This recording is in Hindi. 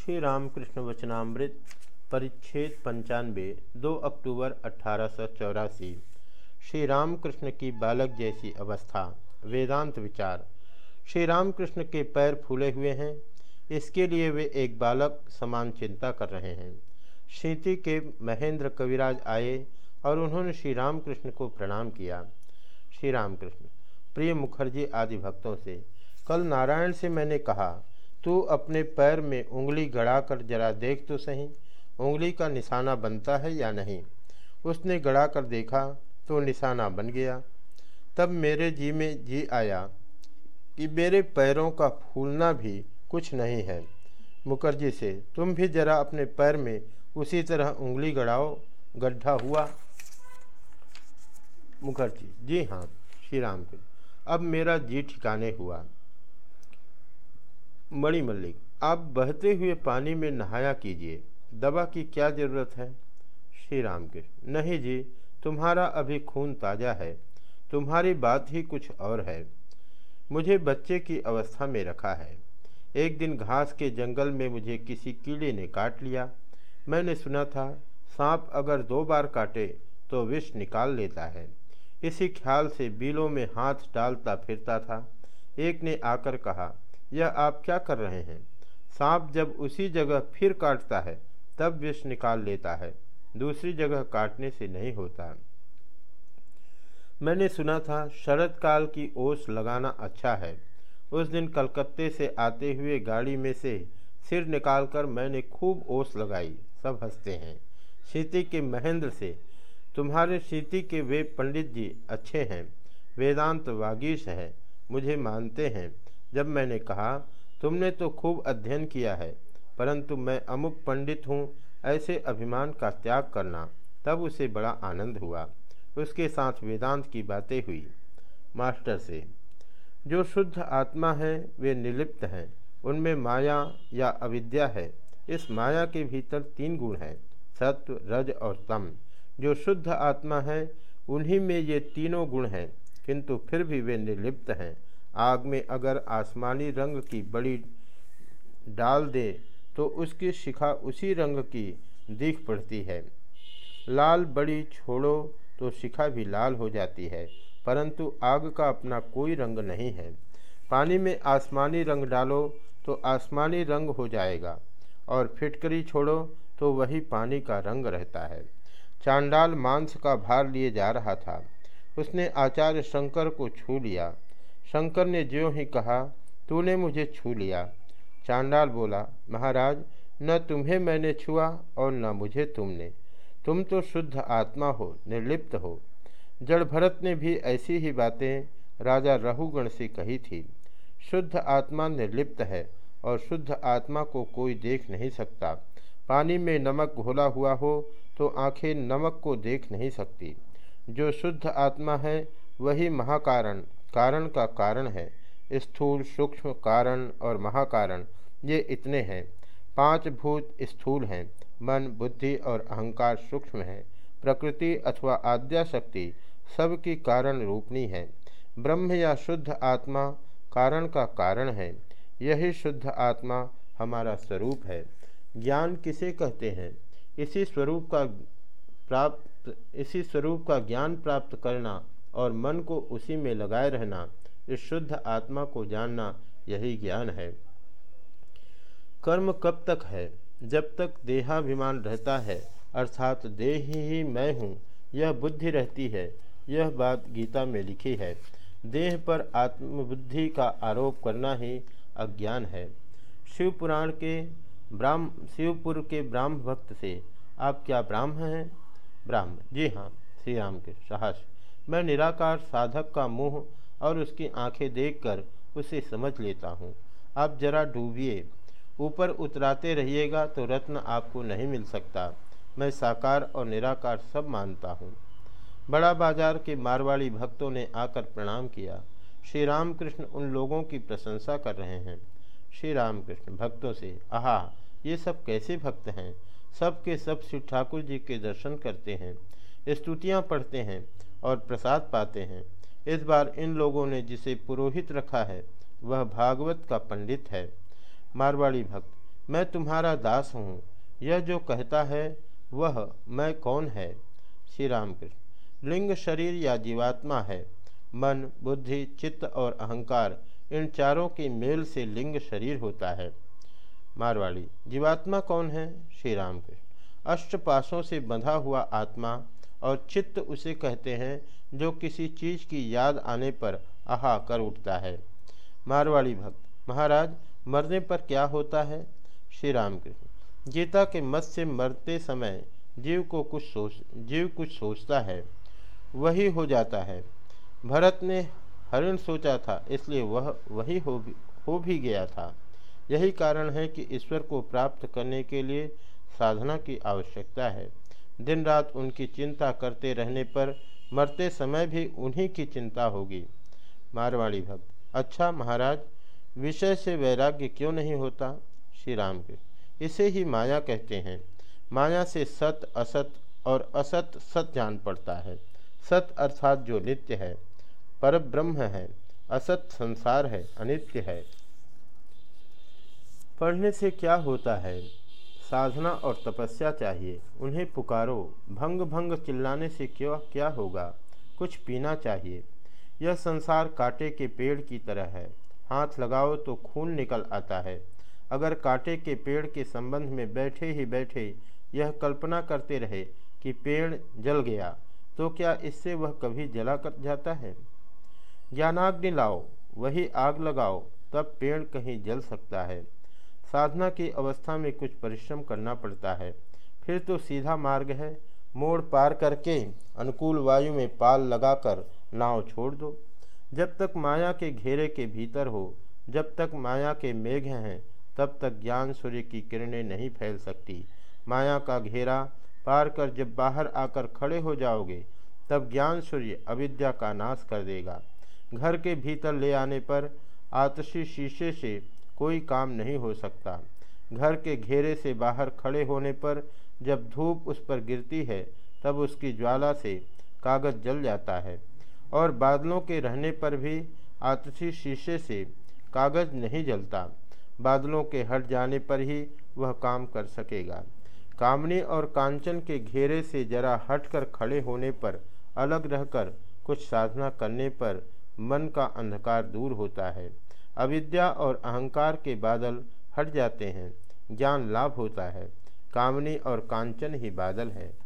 श्री रामकृष्ण वचनामृत परिच्छेद पंचानवे दो अक्टूबर अठारह सौ चौरासी। श्री रामकृष्ण की बालक जैसी अवस्था। वेदांत विचार। श्री रामकृष्ण के पैर फूले हुए हैं। इसके लिए वे एक बालक समान चिंता कर रहे हैं। शीति के महेंद्र कविराज आए और उन्होंने श्री रामकृष्ण को प्रणाम किया। श्री रामकृष्ण प्रिय मुखर्जी आदि भक्तों से, कल नारायण से मैंने कहा तू अपने पैर में उंगली गड़ाकर जरा देख तो सही, उंगली का निशाना बनता है या नहीं? उसने गड़ा कर देखा तो निशाना बन गया। तब मेरे जी में जी आया कि मेरे पैरों का फूलना भी कुछ नहीं है। मुखर्जी से, तुम भी जरा अपने पैर में उसी तरह उंगली गड़ाओ, गड्ढा हुआ। मुखर्जी, जी हाँ श्री राम अब मेरा जी ठिकाने हुआ। मणि मल्लिक आप बहते हुए पानी में नहाया कीजिए। दवा की क्या ज़रूरत है? श्री राम कृष्ण नहीं जी, तुम्हारा अभी खून ताज़ा है। तुम्हारी बात ही कुछ और है। मुझे बच्चे की अवस्था में रखा है। एक दिन घास के जंगल में मुझे किसी कीड़े ने काट लिया। मैंने सुना था, सांप अगर दो बार काटे तो विष निकाल लेता है। इसी ख्याल से बिलों में हाथ डालता फिरता था। एक ने आकर कहा यह आप क्या कर रहे हैं? सांप जब उसी जगह फिर काटता है, तब विष निकाल लेता है। दूसरी जगह काटने से नहीं होता। मैंने सुना था, शरद काल की ओस लगाना अच्छा है। उस दिन कलकत्ते से आते हुए गाड़ी में से सिर निकालकर मैंने खूब ओस लगाई। सब हँसते हैं। शीति के महेंद्र से, तुम्हारे शीति के वे पंडित जी अच्छे हैं। वेदांत वागीश है। मुझे मानते हैं। जब मैंने कहा, तुमने तो खूब अध्ययन किया है, परंतु मैं अमुक पंडित हूँ, ऐसे अभिमान का त्याग करना। तब उसे बड़ा आनंद हुआ। उसके साथ वेदांत की बातें हुई। मास्टर से, जो शुद्ध आत्मा है, वे निलिप्त हैं। उनमें माया या अविद्या है। इस माया के भीतर तीन गुण हैं, सत्व, रज और तम। जो शुद्ध आत्मा है, उन्हीं में ये तीनों गुण हैं, किंतु फिर भी वे निर्लिप्त हैं। आग में अगर आसमानी रंग की बड़ी डाल दे तो उसकी शिखा उसी रंग की दिख पड़ती है। लाल बड़ी छोड़ो तो शिखा भी लाल हो जाती है, परंतु आग का अपना कोई रंग नहीं है। पानी में आसमानी रंग डालो तो आसमानी रंग हो जाएगा, और फिटकरी छोड़ो तो वही पानी का रंग रहता है। चांडाल मांस का भार लिए जा रहा था। उसने आचार्य शंकर को छू लिया। शंकर ने ज्यों ही कहा, तूने मुझे छू लिया। चांडाल बोला, महाराज, न तुम्हें मैंने छुआ और न मुझे तुमने। तुम तो शुद्ध आत्मा हो, निर्लिप्त हो। जड़ भरत ने भी ऐसी ही बातें राजा रहुगण से कही थी। शुद्ध आत्मा निर्लिप्त है और शुद्ध आत्मा को कोई देख नहीं सकता। पानी में नमक घोला हुआ हो तो आँखें नमक को देख नहीं सकती। जो शुद्ध आत्मा है, वही महाकारण। कारण का कारण है, स्थूल, सूक्ष्म कारण और महाकारण, ये इतने हैं। पाँच भूत स्थूल हैं, मन, बुद्धि और अहंकार सूक्ष्म है। प्रकृति अथवा आद्याशक्ति सबकी कारण रूपनी है। ब्रह्म या शुद्ध आत्मा कारण का कारण है, यही शुद्ध आत्मा हमारा स्वरूप है। ज्ञान किसे कहते हैं? इसी स्वरूप का प्राप्त, इसी स्वरूप का ज्ञान प्राप्त करना और मन को उसी में लगाए रहना, इस शुद्ध आत्मा को जानना यही ज्ञान है। कर्म कब तक है? जब तक देहाभिमान रहता है, अर्थात देह ही मैं हूँ, यह बुद्धि रहती है, यह बात गीता में लिखी है। देह पर आत्मबुद्धि का आरोप करना ही अज्ञान है। शिव पुराण के ब्राह्म, शिवपुर के ब्राह्म भक्त से, आप क्या ब्राह्म हैं? ब्राह्म, जी हाँ श्री राम के, साहस। मैं निराकार साधक का मुँह और उसकी आँखें देखकर उसे समझ लेता हूँ। आप जरा डूबिए। ऊपर उतराते रहिएगा तो रत्न आपको नहीं मिल सकता। मैं साकार और निराकार सब मानता हूँ। बड़ा बाज़ार के मारवाड़ी भक्तों ने आकर प्रणाम किया। श्री रामकृष्ण उन लोगों की प्रशंसा कर रहे हैं। श्री रामकृष्ण भक्तों से, आहा, ये सब कैसे भक्त हैं? सब के सब श्री ठाकुर जी के दर्शन करते हैं, स्तुतियाँ पढ़ते हैं। और प्रसाद पाते हैं। इस बार इन लोगों ने जिसे पुरोहित रखा है, वह भागवत का पंडित है। मारवाड़ी भक्त, मैं तुम्हारा दास हूँ। यह जो कहता है, वह मैं कौन है? श्री रामकृष्ण लिंग, शरीर या जीवात्मा है? मन, बुद्धि, चित्त और अहंकार, इन चारों के मेल से लिंग, शरीर होता है। मारवाड़ी, जीवात्मा कौन है? श्री रामकृष्ण अष्टपाशों से बंधा हुआ आत्मा और चित्त उसे कहते हैं, जो किसी चीज़ की याद आने पर आहा कर उठता है। मारवाड़ी भक्त, महाराज, मरने पर क्या होता है? श्री रामकृष्ण, गीता के मत से मरते समय जीव को कुछ सोच, जीव कुछ सोचता है, वही हो जाता है। भरत ने हरिण सोचा था, इसलिए वह, वही हो भी हो भी गया था। यही कारण है कि ईश्वर को प्राप्त करने के लिए साधना की आवश्यकता है। दिन रात उनकी चिंता करते रहने पर मरते समय भी उन्हीं की चिंता होगी। मारवाड़ी भक्त अच्छा महाराज, विषय से वैराग्य क्यों नहीं होता? श्री राम के, इसे ही माया कहते हैं। माया से सत, असत और असत सत जान पड़ता है। सत अर्थात जो नित्य है पर ब्रह्म है, असत संसार है, अनित्य है। पढ़ने से क्या होता है? साधना और तपस्या चाहिए। उन्हें पुकारो, भंग भंग चिल्लाने से क्यों, क्या होगा? कुछ पीना चाहिए। यह संसार कांटे के पेड़ की तरह है। हाथ लगाओ तो खून निकल आता है। अगर कांटे के पेड़ के संबंध में बैठे ही बैठे यह कल्पना करते रहे कि पेड़ जल गया तो क्या इससे वह कभी जला कर जाता है? ज्ञानाग्नि लाओ, वही आग लगाओ, तब पेड़ कहीं जल सकता है। साधना की अवस्था में कुछ परिश्रम करना पड़ता है। फिर तो सीधा मार्ग है। मोड़ पार करके अनुकूल वायु में पाल लगाकर नाव छोड़ दो। जब तक माया के घेरे के भीतर हो, जब तक माया के मेघ हैं, तब तक ज्ञान सूर्य की किरणें नहीं फैल सकती। माया का घेरा पार कर जब बाहर आकर खड़े हो जाओगे, तब ज्ञान सूर्य अविद्या का नाश कर देगा। घर के भीतर ले आने पर आतशी शीशे से कोई काम नहीं हो सकता। घर के घेरे से बाहर खड़े होने पर जब धूप उस पर गिरती है, तब उसकी ज्वाला से कागज़ जल जाता है और बादलों के रहने पर भी आतशी शीशे से कागज़ नहीं जलता। बादलों के हट जाने पर ही वह काम कर सकेगा। कामनी और कांचन के घेरे से जरा हटकर खड़े होने पर अलग रहकर कुछ साधना करने पर मन का अंधकार दूर होता है। अविद्या और अहंकार के बादल हट जाते हैं। ज्ञान लाभ होता है। कामनी और कांचन ही बादल है।